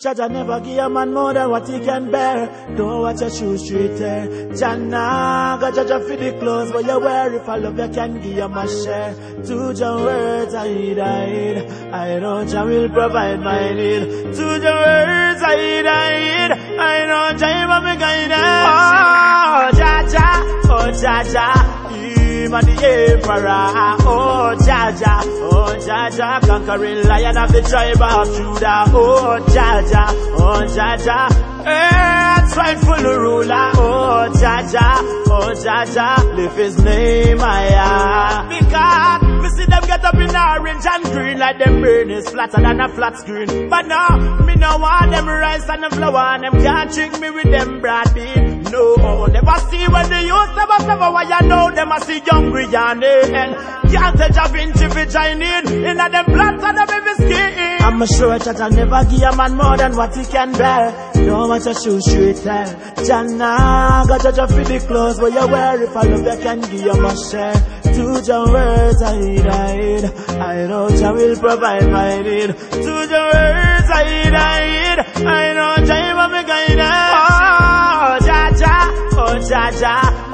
Jaja never give a man more than what he can bear. Don't watch your shoes straight there. Jana, got Jaja for the clothes, but you wear if I love you can give you my share. To your words I hid, I. Know Jah will provide my need. To your words I hid, I. Know Jah will me guidance. Oh, Jaja, oh Jaja. Him and the emperor, oh Jaja, oh Jaja, conquering lion of the tribe of Judah, oh Jaja, oh Jaja, eh, rightful ruler, oh Jaja, oh Jaja, lift his name higher. Because me see them get up in orange and green like them brain is flatter than a flat screen. But now, me no want them rice and the flour and them can't trick me with them broad bean. No, never see never never why you know them I see and and can't tell Jah Vinci fi join in in a them plans and them baby skin. I'm sure that I never give a man more than what he can bear. Don't want your shoes straight eh. there. Jana, got your for the clothes but you wear if I love you can give you my share. Eh. To your words I hid, I. I know Jah will provide my need. To your words I hid, I. I know Jah will me guidance. Oh, Jaja, oh Jaja,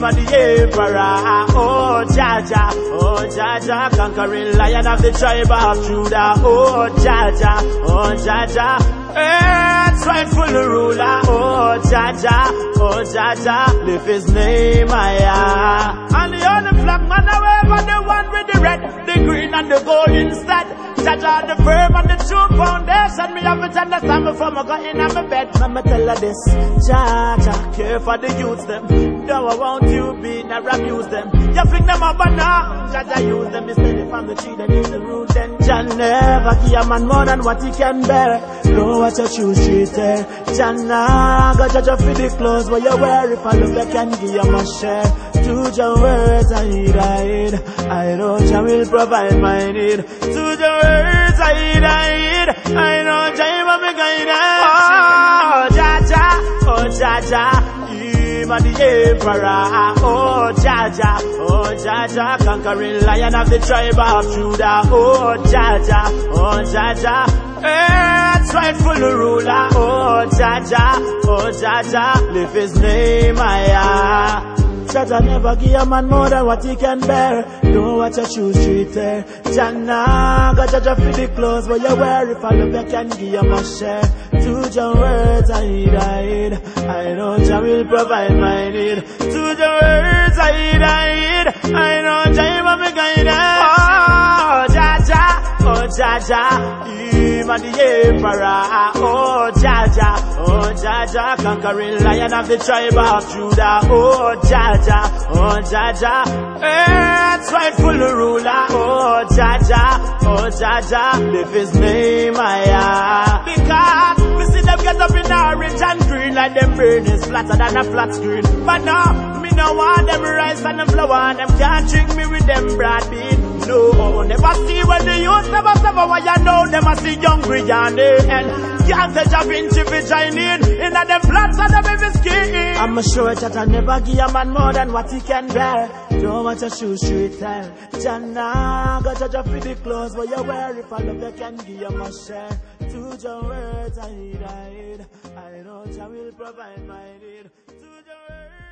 him and the emperor. Oh Jaja, oh Jaja, conquering lion of the tribe of Judah. Oh Jaja, oh Jaja. Eh, rightful ruler, oh Jaja, oh Jaja, lift his name higher. And the only flag man, however, the one with the red, the green and the gold instead. Jaja, the firm and the true foundation. Me have to understand before I go in my bed. Mama tell her this, Jaja, care for the youths them. Don't want you be, never abuse them. You fling them up and down, Jaja use them instead from the tree, they need the root. Then Jah never give a man more than what he can bear. Don't watch your shoes straight there. Jana, got Jaja for the clothes, but you wear if I look I can give you my share. To your words I hid, I know Jah will provide my need. To your words I hid, I know Jah will me guidance. Oh, Jaja, oh Jaja. Him and the emperor, oh Jaja, oh Jaja, conquering lion of the tribe of Judah, oh Jaja, oh Jaja, eh, rightful ruler, oh Jaja, oh Jaja, lift his name higher. Jaja never give a man more than what he can bear. Don't watch your shoes straight there. Jana, got Jaja for the clothes, but you wear if I love you can give you my share. To your words I hid, I know Jah will provide my need. To your words I hid, I know Jah will me guidance. Oh, Jaja, oh Jaja, and the emperor. Oh Jaja, oh Jaja, conquering lion of the tribe of Judah. Oh Jaja, oh Jaja, eh, rightful ruler. Oh Jaja, oh Jaja, lift his name higher. Because me see them get up in orange and green like them brain is flatter than a flat screen. But now, me no want them rice and them flour and them can't trick me with them broad bean. Never see when the youth never never why you know them I see hungry and they and can't tell Jah Vinci fi join in a them plans and them baby skin. I'm sure that I never give a man more than what he can bear. Don't want your shoes straight there. Jana, got Jaja for the clothes, but you wear if I love you can give you my share. To your words I hid, I. I know Jah will provide my need. To your words.